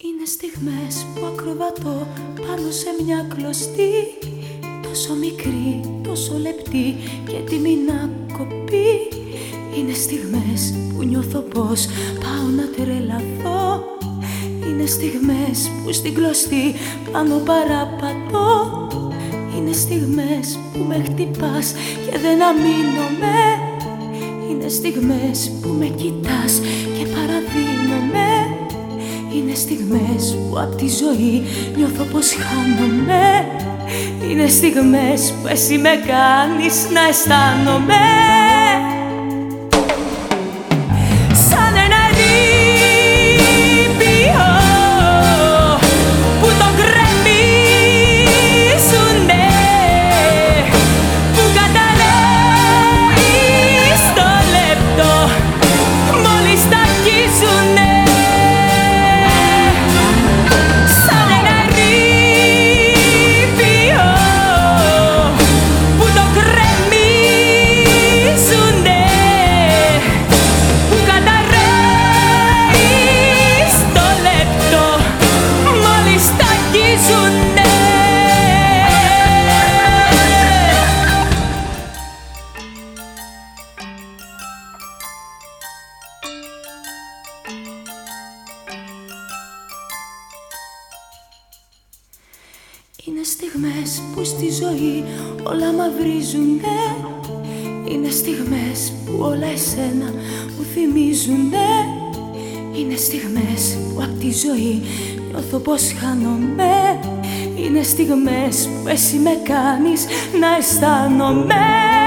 Είναι στιγμές που ακροβατώ πάνω σε μια κλωστή Τόσο μικρή, τόσο λεπτή και τιμή να κοπεί. Είναι στιγμές που νιώθω πως πάω να τρελαθώ. Είναι στιγμές που στην κλωστή πάνω παραπατώ. Είναι στιγμές που με χτυπάς και δεν αμήνω είναι στιγμές που με κοιτάς και παραδίνομαι. Είναι στιγμές που απ' τη ζωή νιώθω πως χάνομαι. Είναι στιγμές που εσύ με κάνεις να αισθάνομαι Είναι στιγμές που στη ζωή όλα μαυρίζουνε. Είναι στιγμές που όλα εσένα μου θυμίζουνε. Είναι στιγμές που απ' τη ζωή νιώθω πως χάνομαι. Είναι στιγμές που εσύ με κάνεις να αισθάνομαι